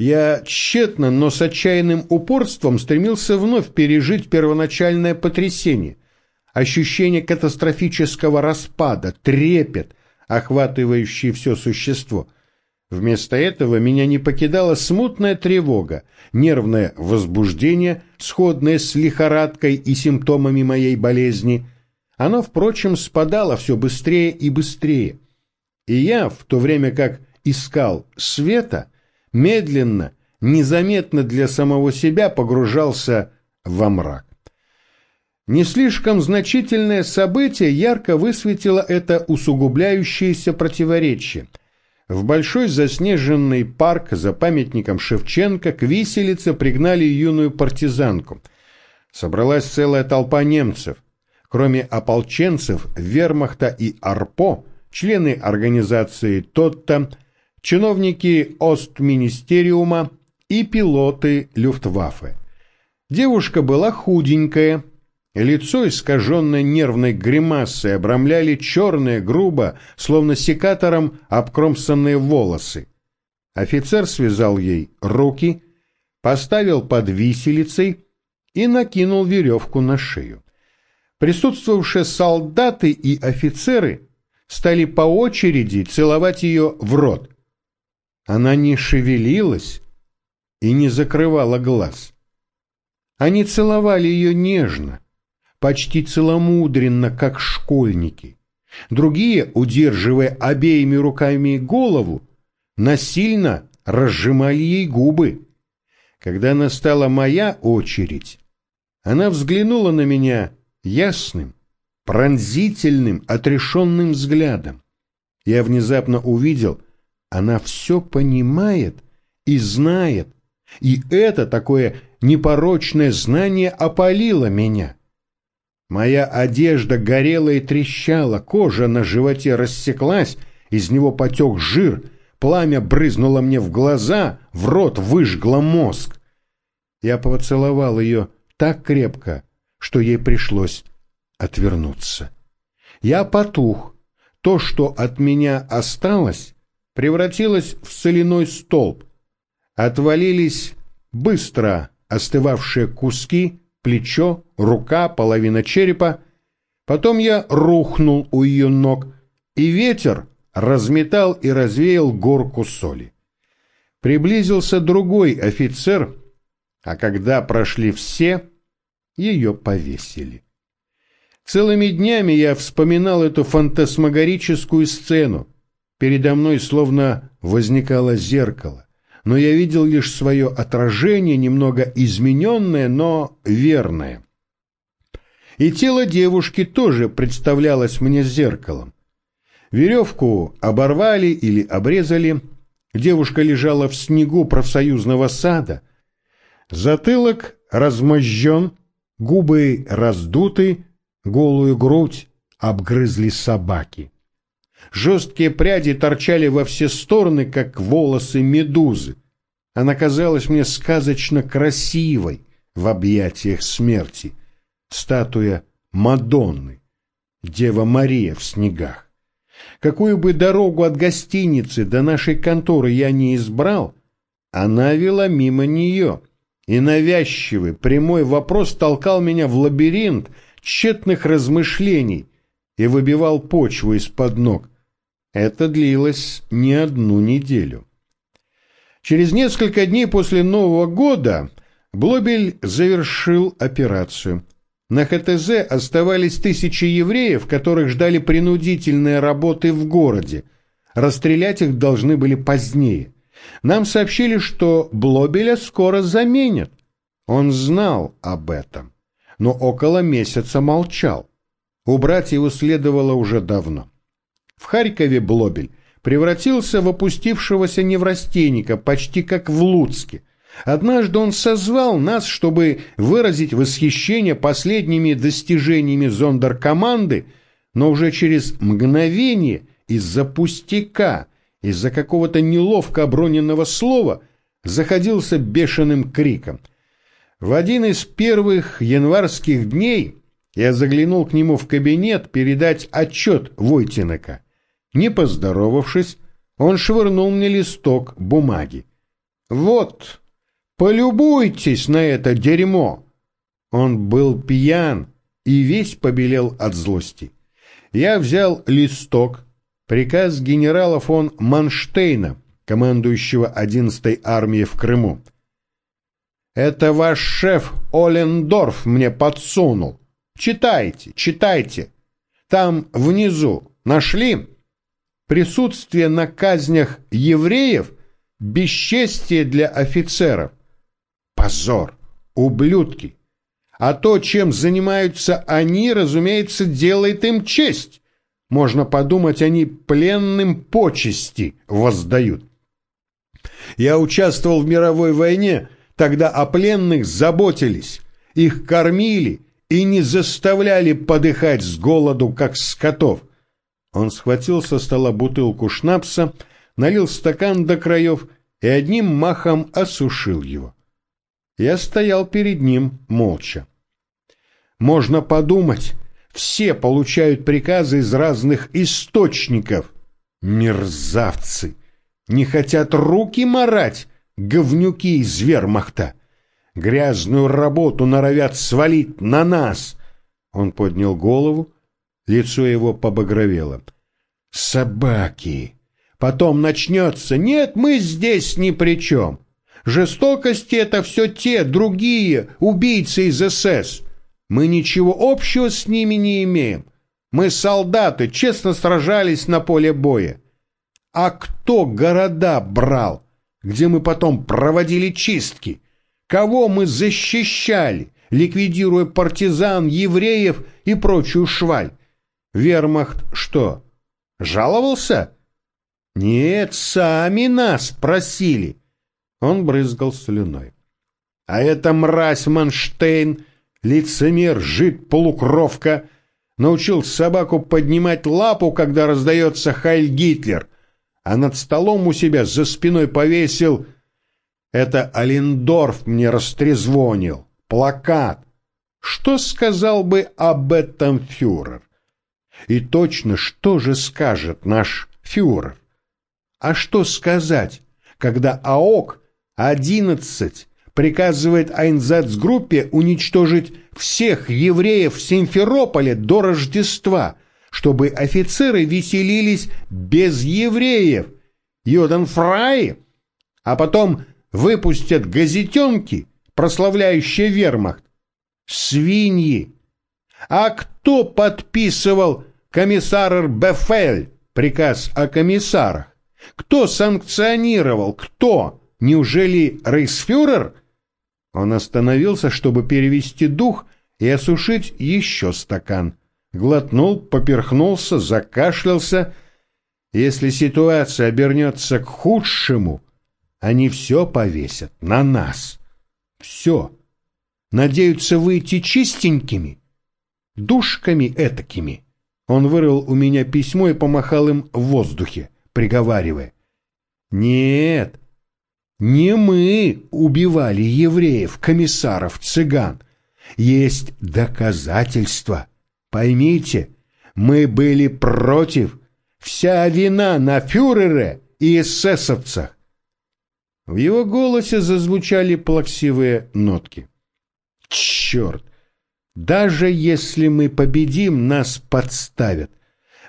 Я тщетно, но с отчаянным упорством стремился вновь пережить первоначальное потрясение, ощущение катастрофического распада, трепет, охватывающий все существо. Вместо этого меня не покидала смутная тревога, нервное возбуждение, сходное с лихорадкой и симптомами моей болезни. Оно, впрочем, спадало все быстрее и быстрее. И я, в то время как искал света, медленно, незаметно для самого себя погружался во мрак. Не слишком значительное событие ярко высветило это усугубляющееся противоречие. В большой заснеженный парк за памятником Шевченко к виселице пригнали юную партизанку. Собралась целая толпа немцев. Кроме ополченцев, вермахта и АРПО, члены организации «Тотта», чиновники Остминистериума и пилоты Люфтваффе. Девушка была худенькая, лицо, искаженное нервной гримасой, обрамляли черные, грубо, словно секатором обкромсанные волосы. Офицер связал ей руки, поставил под виселицей и накинул веревку на шею. Присутствовавшие солдаты и офицеры стали по очереди целовать ее в рот. Она не шевелилась и не закрывала глаз. Они целовали ее нежно, почти целомудренно, как школьники. Другие, удерживая обеими руками голову, насильно разжимали ей губы. Когда настала моя очередь, она взглянула на меня ясным, пронзительным, отрешенным взглядом. Я внезапно увидел — она все понимает и знает, и это такое непорочное знание опалило меня. Моя одежда горела и трещала, кожа на животе рассеклась, из него потек жир, пламя брызнуло мне в глаза, в рот выжгло мозг. Я поцеловал ее так крепко, что ей пришлось отвернуться. Я потух. То, что от меня осталось, превратилась в соляной столб. Отвалились быстро остывавшие куски, плечо, рука, половина черепа. Потом я рухнул у ее ног, и ветер разметал и развеял горку соли. Приблизился другой офицер, а когда прошли все, ее повесили. Целыми днями я вспоминал эту фантасмагорическую сцену, Передо мной словно возникало зеркало, но я видел лишь свое отражение, немного измененное, но верное. И тело девушки тоже представлялось мне зеркалом. Веревку оборвали или обрезали, девушка лежала в снегу профсоюзного сада, затылок размозжен, губы раздуты, голую грудь обгрызли собаки. Жесткие пряди торчали во все стороны, как волосы медузы. Она казалась мне сказочно красивой в объятиях смерти. Статуя Мадонны, Дева Мария в снегах. Какую бы дорогу от гостиницы до нашей конторы я не избрал, она вела мимо нее, и навязчивый прямой вопрос толкал меня в лабиринт тщетных размышлений и выбивал почву из-под ног. Это длилось не одну неделю. Через несколько дней после Нового года Блобель завершил операцию. На ХТЗ оставались тысячи евреев, которых ждали принудительные работы в городе. Расстрелять их должны были позднее. Нам сообщили, что Блобеля скоро заменят. Он знал об этом, но около месяца молчал. Убрать его следовало уже давно. В Харькове Блобель превратился в опустившегося неврастенника, почти как в Луцке. Однажды он созвал нас, чтобы выразить восхищение последними достижениями зондеркоманды, но уже через мгновение из-за пустяка, из-за какого-то неловко оброненного слова заходился бешеным криком. В один из первых январских дней я заглянул к нему в кабинет передать отчет Войтинака. Не поздоровавшись, он швырнул мне листок бумаги. Вот, полюбуйтесь на это дерьмо. Он был пьян и весь побелел от злости. Я взял листок, приказ генерала фон Манштейна, командующего 11-й армией в Крыму. Это ваш шеф Олендорф мне подсунул. Читайте, читайте. Там внизу нашли присутствие на казнях евреев – бесчестие для офицеров. Позор, ублюдки. А то, чем занимаются они, разумеется, делает им честь. Можно подумать, они пленным почести воздают. Я участвовал в мировой войне, тогда о пленных заботились, их кормили и не заставляли подыхать с голоду, как скотов. Он схватил со стола бутылку шнапса, налил стакан до краев и одним махом осушил его. Я стоял перед ним молча. Можно подумать, все получают приказы из разных источников. Мерзавцы! Не хотят руки марать, говнюки из вермахта. Грязную работу норовят свалить на нас. Он поднял голову, лицо его побагровело. Собаки! Потом начнется. Нет, мы здесь ни при чем. Жестокости — это все те, другие, убийцы из СС. Мы ничего общего с ними не имеем. Мы солдаты, честно сражались на поле боя. А кто города брал, где мы потом проводили чистки? Кого мы защищали, ликвидируя партизан, евреев и прочую шваль? Вермахт что, жаловался? Нет, сами нас просили. Он брызгал слюной. А эта мразь Манштейн, лицемер, жид, полукровка, научил собаку поднимать лапу, когда раздается «Хайль Гитлер», а над столом у себя за спиной повесил «Это Алендорф мне растрезвонил, плакат». Что сказал бы об этом фюрер? И точно, что же скажет наш фюрер? А что сказать, когда АОК 11 приказывает Айнзацгруппе уничтожить всех евреев в Симферополе до Рождества, чтобы офицеры веселились без евреев, Йоденфраи, а потом выпустят газетенки, прославляющие вермахт. Свиньи! А кто подписывал комиссар Бефель, приказ о комиссарах? Кто санкционировал? Кто? Неужели рейхсфюрер? Он остановился, чтобы перевести дух и осушить еще стакан. Глотнул, поперхнулся, закашлялся. Если ситуация обернется к худшему, они все повесят на нас. Все. Надеются выйти чистенькими, душками этакими. Он вырвал у меня письмо и помахал им в воздухе, приговаривая. Нет, не мы убивали евреев, комиссаров, цыган. Есть доказательства. Поймите, мы были против. Вся вина на фюрере и эсэсовцах. В его голосе зазвучали плаксивые нотки. Черт! Даже если мы победим, нас подставят.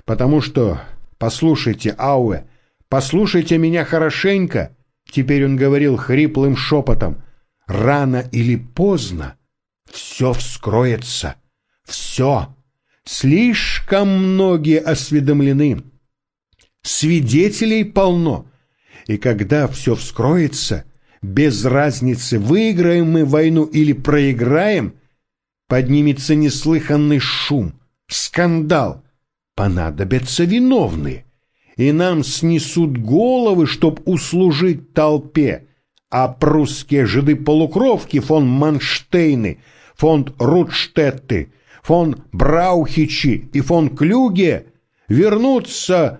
Потому что, послушайте, Ауэ, послушайте меня хорошенько, теперь он говорил хриплым шепотом, рано или поздно все вскроется. Все. Слишком многие осведомлены. Свидетелей полно. И когда все вскроется, без разницы, выиграем мы войну или проиграем, поднимется неслыханный шум, скандал, понадобятся виновные, и нам снесут головы, чтоб услужить толпе, а прусские жиды-полукровки фон Манштейны, фон Рутштетты, фон Браухичи и фон Клюге вернутся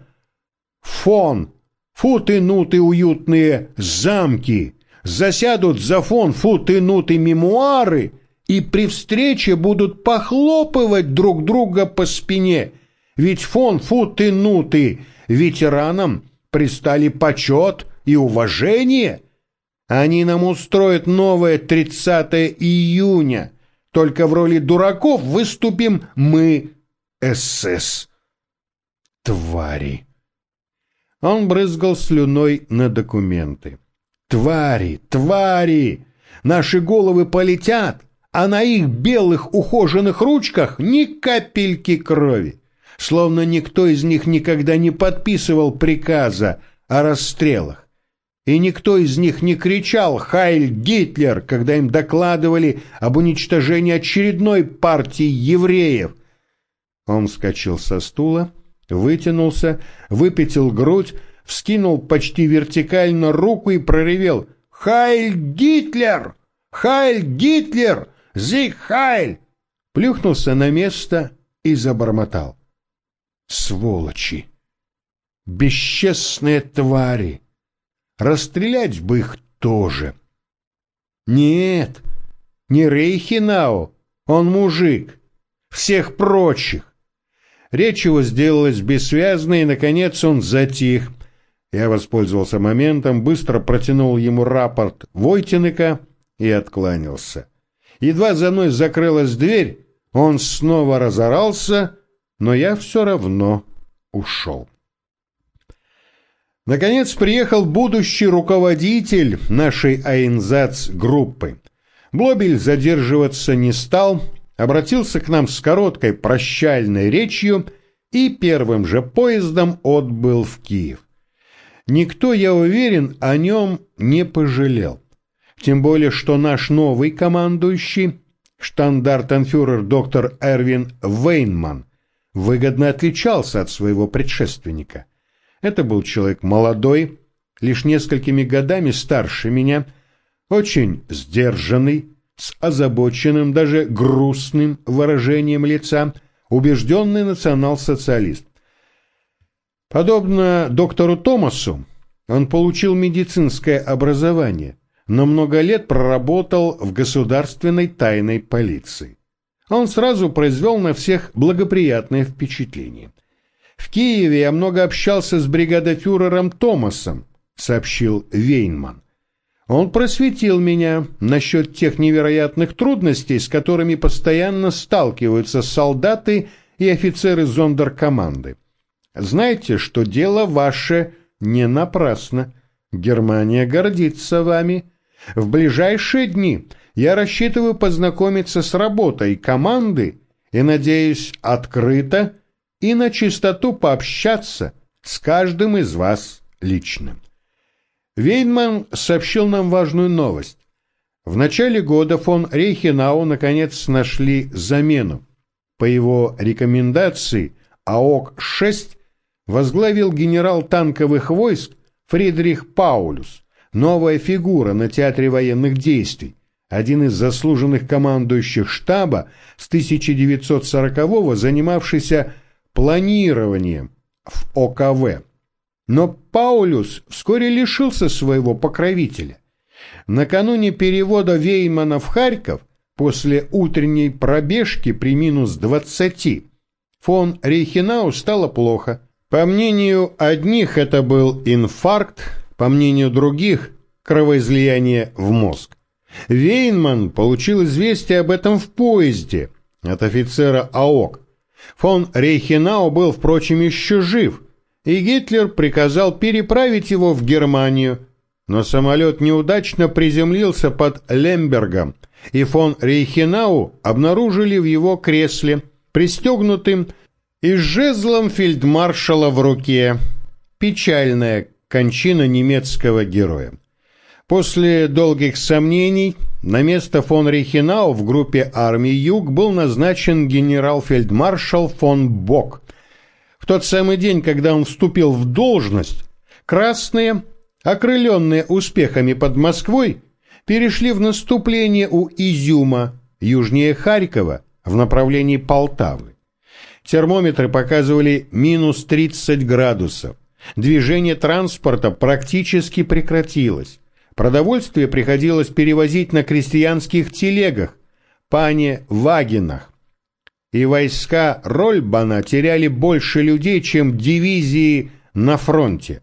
фон. Футы-нуты уютные замки, засядут за фон футы-нуты мемуары и при встрече будут похлопывать друг друга по спине, ведь фон футы-нуты ветеранам пристали почет и уважение. Они нам устроят новое 30 июня. Только в роли дураков выступим мы, СС. Твари. Он брызгал слюной на документы. Твари, твари! Наши головы полетят, а на их белых ухоженных ручках ни капельки крови. Словно никто из них никогда не подписывал приказа о расстрелах. И никто из них не кричал «Хайль Гитлер», когда им докладывали об уничтожении очередной партии евреев. Он вскочил со стула, вытянулся, выпятил грудь, вскинул почти вертикально руку и проревел «Хайль Гитлер! Хайль Гитлер! Зиг Хайль!» Плюхнулся на место и забормотал. «Сволочи! Бесчестные твари!» Расстрелять бы их тоже. Нет, не Рейхинау, он мужик. Всех прочих. Речь его сделалась бессвязной, и, наконец, он затих. Я воспользовался моментом, быстро протянул ему рапорт Войтенека и откланялся. Едва за мной закрылась дверь, он снова разорался, но я все равно ушел. Наконец приехал будущий руководитель нашей Айнзац-группы. Блобель задерживаться не стал, обратился к нам с короткой прощальной речью и первым же поездом отбыл в Киев. Никто, я уверен, о нем не пожалел. Тем более, что наш новый командующий, штандартенфюрер доктор Эрвин Вейнман, выгодно отличался от своего предшественника. Это был человек молодой, лишь несколькими годами старше меня, очень сдержанный, с озабоченным, даже грустным выражением лица, убежденный национал-социалист. Подобно доктору Томасу, он получил медицинское образование, но много лет проработал в государственной тайной полиции. Он сразу произвел на всех благоприятное впечатление. В Киеве я много общался с бригадофюрером Томасом, сообщил Вейнман. Он просветил меня насчет тех невероятных трудностей, с которыми постоянно сталкиваются солдаты и офицеры зондеркоманды. Знаете, что дело ваше не напрасно. Германия гордится вами. В ближайшие дни я рассчитываю познакомиться с работой команды и, надеюсь, открыто и на чистоту пообщаться с каждым из вас лично. Вейнман сообщил нам важную новость. В начале года фон Рейхенау наконец нашли замену. По его рекомендации АОК-6 возглавил генерал танковых войск Фридрих Паулюс, новая фигура на театре военных действий, один из заслуженных командующих штаба с 1940-го занимавшийся планированием в ОКВ. Но Паулюс вскоре лишился своего покровителя. Накануне перевода Веймана в Харьков, после утренней пробежки при минус 20, фон Рейхенау стало плохо. По мнению одних это был инфаркт, по мнению других – кровоизлияние в мозг. Вейнман получил известие об этом в поезде от офицера АОК, Фон Рейхенау был, впрочем, еще жив, и Гитлер приказал переправить его в Германию, но самолет неудачно приземлился под Лембергом, и фон Рейхенау обнаружили в его кресле, пристегнутым и с жезлом фельдмаршала в руке. Печальная кончина немецкого героя. После долгих сомнений на место фон Рейхенау в группе армии Юг был назначен генерал-фельдмаршал фон Бок. В тот самый день, когда он вступил в должность, красные, окрыленные успехами под Москвой, перешли в наступление у Изюма, южнее Харькова, в направлении Полтавы. Термометры показывали минус 30 градусов. Движение транспорта практически прекратилось. Продовольствие приходилось перевозить на крестьянских телегах, пане вагинах. И войска Рольбана теряли больше людей, чем дивизии на фронте.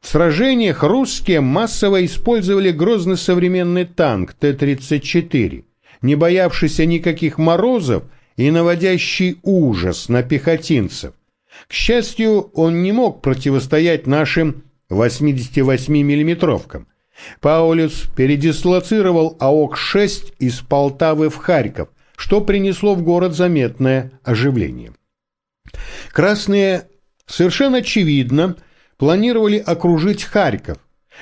В сражениях русские массово использовали грозный современный танк Т-34, не боявшийся никаких морозов и наводящий ужас на пехотинцев. К счастью, он не мог противостоять нашим 88-миллиметровкам. Паулюс передислоцировал АОК-6 из Полтавы в Харьков, что принесло в город заметное оживление. Красные совершенно очевидно планировали окружить Харьков,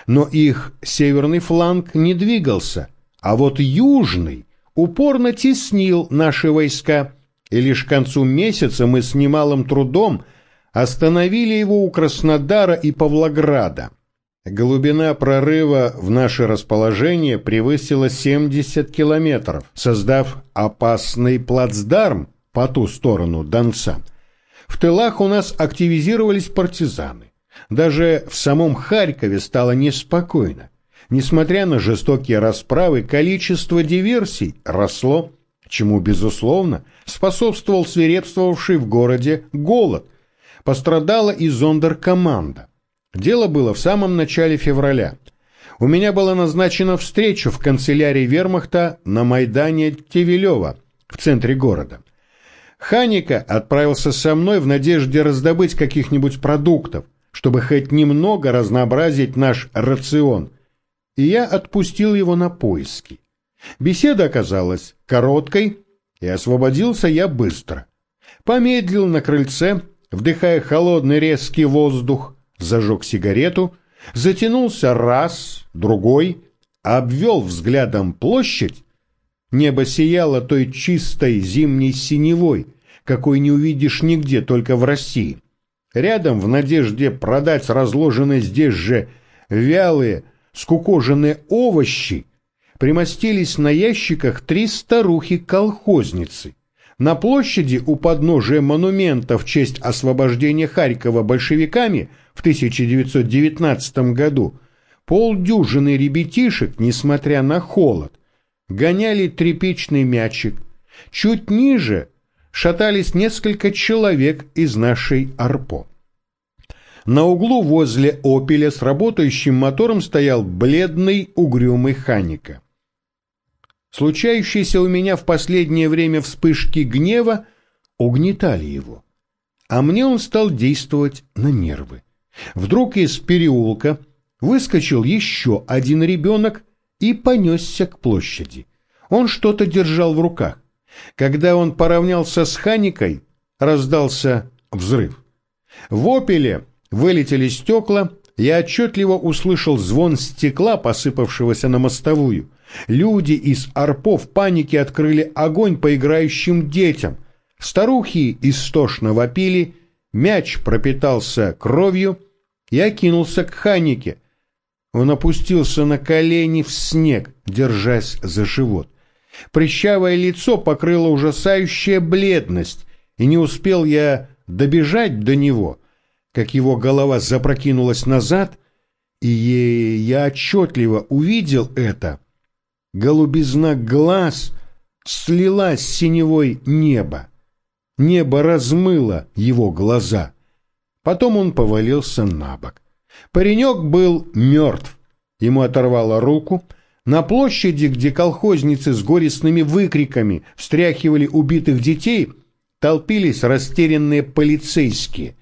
но их северный фланг не двигался, а вот южный упорно теснил наши войска, и лишь к концу месяца мы с немалым трудом остановили его у Краснодара и Павлограда. Глубина прорыва в наше расположение превысила 70 километров, создав опасный плацдарм по ту сторону Донца. В тылах у нас активизировались партизаны. Даже в самом Харькове стало неспокойно. Несмотря на жестокие расправы, количество диверсий росло, чему, безусловно, способствовал свирепствовавший в городе голод. Пострадала и зондеркоманда. Дело было в самом начале февраля. У меня была назначена встреча в канцелярии вермахта на Майдане Тевелева в центре города. Ханика отправился со мной в надежде раздобыть каких-нибудь продуктов, чтобы хоть немного разнообразить наш рацион, и я отпустил его на поиски. Беседа оказалась короткой, и освободился я быстро. Помедлил на крыльце, вдыхая холодный резкий воздух, зажег сигарету, затянулся раз, другой, обвел взглядом площадь. Небо сияло той чистой зимней синевой, какой не увидишь нигде, только в России. Рядом, в надежде продать разложенные здесь же вялые, скукоженные овощи, примостились на ящиках три старухи-колхозницы. На площади у подножия монумента в честь освобождения Харькова большевиками в 1919 году полдюжины ребятишек, несмотря на холод, гоняли тряпичный мячик. Чуть ниже шатались несколько человек из нашей арпо. На углу возле «Опеля» с работающим мотором стоял бледный угрюмый Ханика. Случающиеся у меня в последнее время вспышки гнева угнетали его, а мне он стал действовать на нервы. Вдруг из переулка выскочил еще один ребенок и понесся к площади. Он что-то держал в руках. Когда он поравнялся с Ханикой, раздался взрыв. В «Опеле» вылетели стекла, я отчетливо услышал звон стекла, посыпавшегося на мостовую. Люди из арпов в панике открыли огонь по играющим детям. Старухи истошно вопили, мяч пропитался кровью. Я кинулся к Ханике. Он опустился на колени в снег, держась за живот. Прищавое лицо покрыло ужасающая бледность, и не успел я добежать до него, как его голова запрокинулась назад, и я отчетливо увидел это — голубизна глаз слилась с синевой неба. Небо размыло его глаза. Потом он повалился на бок. Паренек был мертв. Ему оторвало руку. На площади, где колхозницы с горестными выкриками встряхивали убитых детей, толпились растерянные полицейские.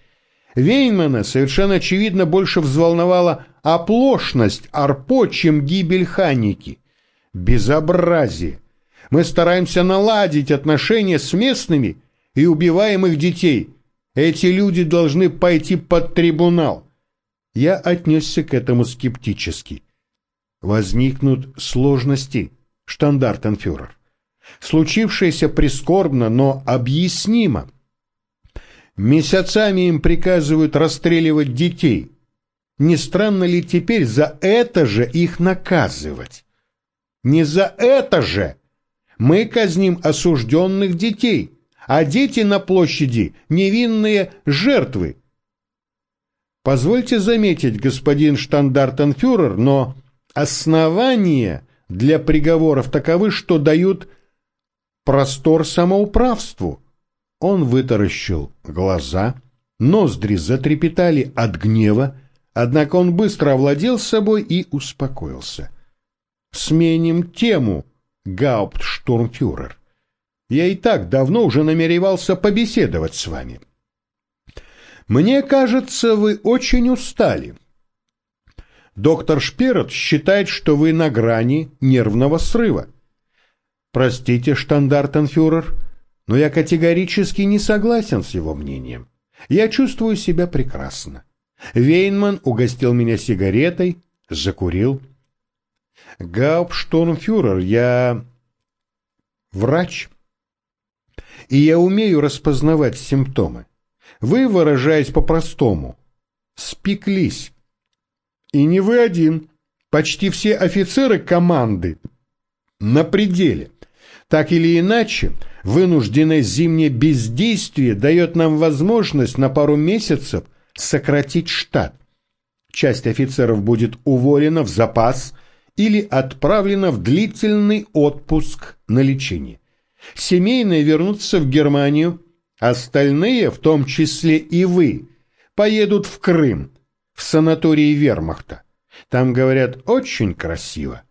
Вейнмана совершенно очевидно больше взволновала оплошность Арпо, чем гибель Ханики безобразие. Мы стараемся наладить отношения с местными и убиваем их детей. Эти люди должны пойти под трибунал. Я отнесся к этому скептически. Возникнут сложности, штандартенфюрер. Случившееся прискорбно, но объяснимо. Месяцами им приказывают расстреливать детей. Не странно ли теперь за это же их наказывать? Не за это же! Мы казним осужденных детей, а дети на площади — невинные жертвы. Позвольте заметить, господин штандартенфюрер, но основания для приговоров таковы, что дают простор самоуправству. Он вытаращил глаза, ноздри затрепетали от гнева, Однако он быстро овладел собой и успокоился. «Сменим тему, гауптштурмфюрер. Я и так давно уже намеревался побеседовать с вами. Мне кажется, вы очень устали. Доктор Шперот считает, что вы на грани нервного срыва. Простите, штандартенфюрер, но я категорически не согласен с его мнением. Я чувствую себя прекрасно. Вейнман угостил меня сигаретой, закурил. Гауптштурмфюрер, я врач, и я умею распознавать симптомы. Вы, выражаясь по-простому, спеклись. И не вы один. Почти все офицеры команды на пределе. Так или иначе, вынужденное зимнее бездействие дает нам возможность на пару месяцев сократить штат. Часть офицеров будет уволена в запас или отправлена в длительный отпуск на лечение. Семейные вернутся в Германию, остальные, в том числе и вы, поедут в Крым, в санатории вермахта. Там, говорят, очень красиво.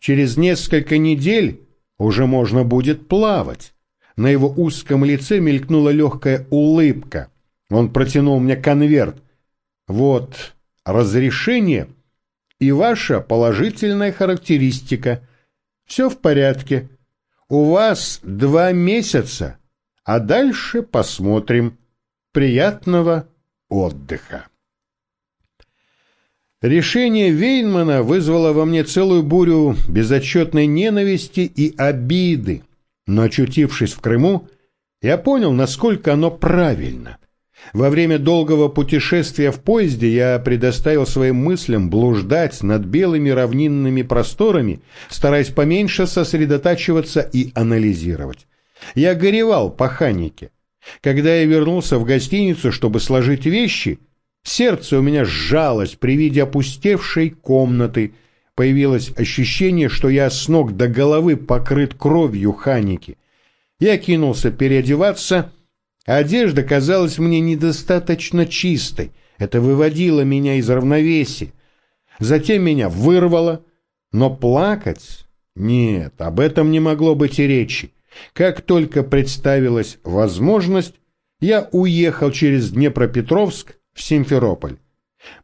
Через несколько недель уже можно будет плавать. На его узком лице мелькнула легкая улыбка. Он протянул мне конверт. Вот разрешение и ваша положительная характеристика. Все в порядке. У вас два месяца, а дальше посмотрим. Приятного отдыха. Решение Вейнмана вызвало во мне целую бурю безотчетной ненависти и обиды, но очутившись в Крыму, я понял, насколько оно правильно. Во время долгого путешествия в поезде я предоставил своим мыслям блуждать над белыми равнинными просторами, стараясь поменьше сосредотачиваться и анализировать. Я горевал по Ханике. Когда я вернулся в гостиницу, чтобы сложить вещи, сердце у меня сжалось при виде опустевшей комнаты. Появилось ощущение, что я с ног до головы покрыт кровью Ханики. Я кинулся переодеваться Одежда казалась мне недостаточно чистой. Это выводило меня из равновесия. Затем меня вырвало. Но плакать? Нет, об этом не могло быть и речи. Как только представилась возможность, я уехал через Днепропетровск в Симферополь.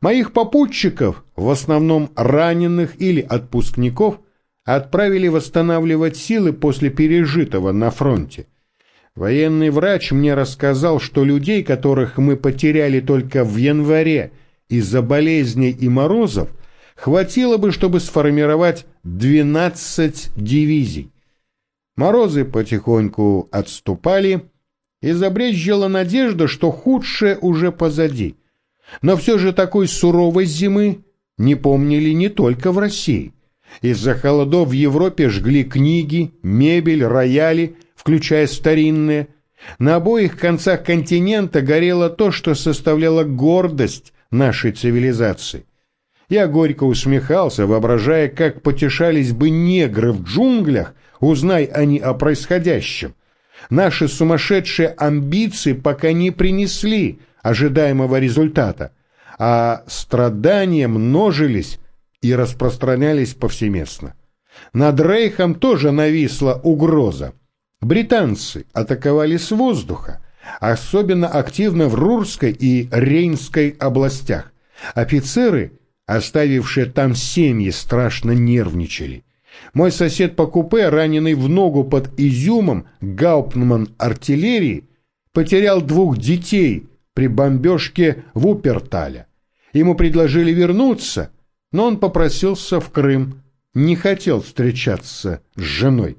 Моих попутчиков, в основном раненых или отпускников, отправили восстанавливать силы после пережитого на фронте. Военный врач мне рассказал, что людей, которых мы потеряли только в январе из-за болезней и морозов, хватило бы, чтобы сформировать 12 дивизий. Морозы потихоньку отступали, и забрезжила надежда, что худшее уже позади. Но все же такой суровой зимы не помнили не только в России. Из-за холодов в Европе жгли книги, мебель, рояли, включая старинные. На обоих концах континента горело то, что составляло гордость нашей цивилизации. Я горько усмехался, воображая, как потешались бы негры в джунглях, узнай они о происходящем. Наши сумасшедшие амбиции пока не принесли ожидаемого результата, а страдания множились и распространялись повсеместно. Над Рейхом тоже нависла угроза. Британцы атаковали с воздуха, особенно активно в Рурской и Рейнской областях. Офицеры, оставившие там семьи, страшно нервничали. Мой сосед по купе, раненый в ногу под изюмом, гауптман артиллерии, потерял двух детей при бомбежке Вуперталя. Ему предложили вернуться, но он попросился в Крым, не хотел встречаться с женой.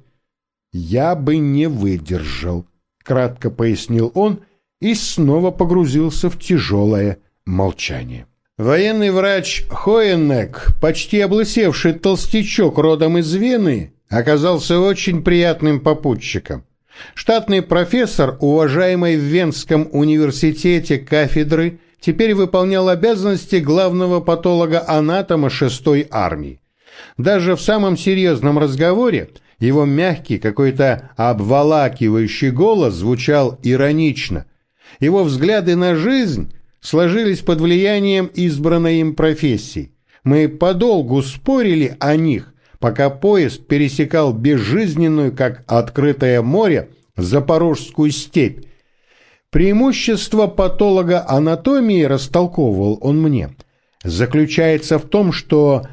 «Я бы не выдержал», — кратко пояснил он и снова погрузился в тяжелое молчание. Военный врач Хоенек, почти облысевший толстячок родом из Вены, оказался очень приятным попутчиком. Штатный профессор, уважаемый в Венском университете кафедры, теперь выполнял обязанности главного патолога-анатома 6-й армии. Даже в самом серьезном разговоре его мягкий, какой-то обволакивающий голос звучал иронично. Его взгляды на жизнь сложились под влиянием избранной им профессии. Мы подолгу спорили о них, пока поезд пересекал безжизненную, как открытое море, Запорожскую степь. Преимущество патолога анатомии, растолковывал он мне, заключается в том, что,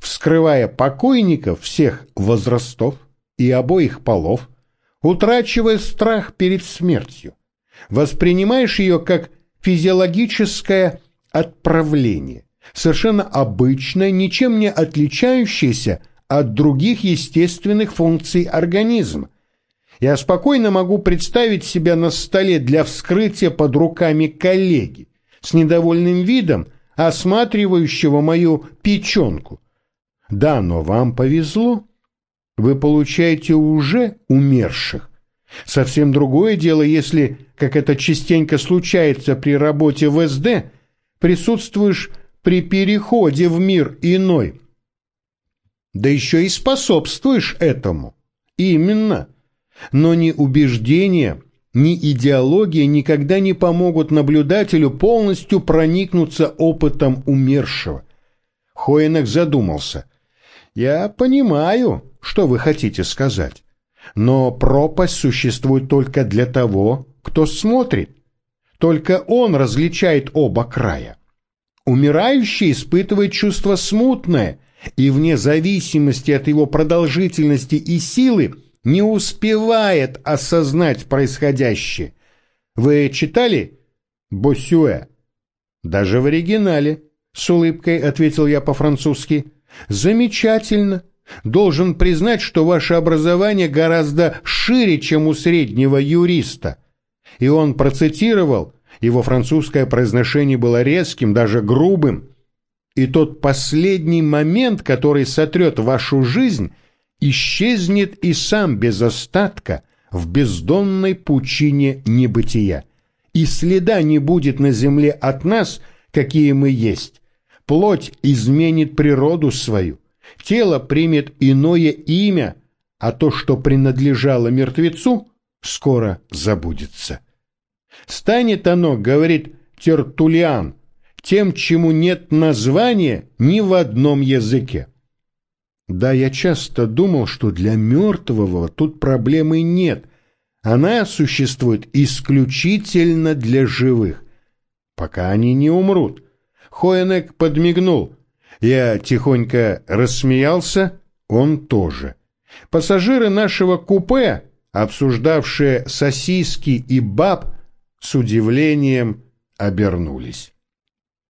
вскрывая покойников всех возрастов и обоих полов, утрачивая страх перед смертью, воспринимаешь ее как физиологическое отправление, совершенно обычное, ничем не отличающееся от других естественных функций организма. Я спокойно могу представить себя на столе для вскрытия под руками коллеги, с недовольным видом, осматривающего мою печенку. Да, но вам повезло. Вы получаете уже умерших. Совсем другое дело, если, как это частенько случается при работе в СД, присутствуешь при переходе в мир иной. Да еще и способствуешь этому. Именно. Но ни убеждения, ни идеология никогда не помогут наблюдателю полностью проникнуться опытом умершего. Хоенек задумался. «Я понимаю, что вы хотите сказать. Но пропасть существует только для того, кто смотрит. Только он различает оба края. Умирающий испытывает чувство смутное, и вне зависимости от его продолжительности и силы не успевает осознать происходящее. Вы читали Босюэ? Даже в оригинале, с улыбкой ответил я по-французски. Замечательно. Должен признать, что ваше образование гораздо шире, чем у среднего юриста. И он процитировал, его французское произношение было резким, даже грубым. И тот последний момент, который сотрет вашу жизнь, исчезнет и сам без остатка в бездонной пучине небытия. И следа не будет на земле от нас, какие мы есть. Плоть изменит природу свою тело примет иное имя, а то, что принадлежало мертвецу, скоро забудется. Станет оно, говорит Тертулиан, тем, чему нет названия ни в одном языке. Да, я часто думал, что для мертвого тут проблемы нет. Она существует исключительно для живых, пока они не умрут. Хоенек подмигнул. Я тихонько рассмеялся, он тоже. Пассажиры нашего купе, обсуждавшие сосиски и баб, с удивлением обернулись.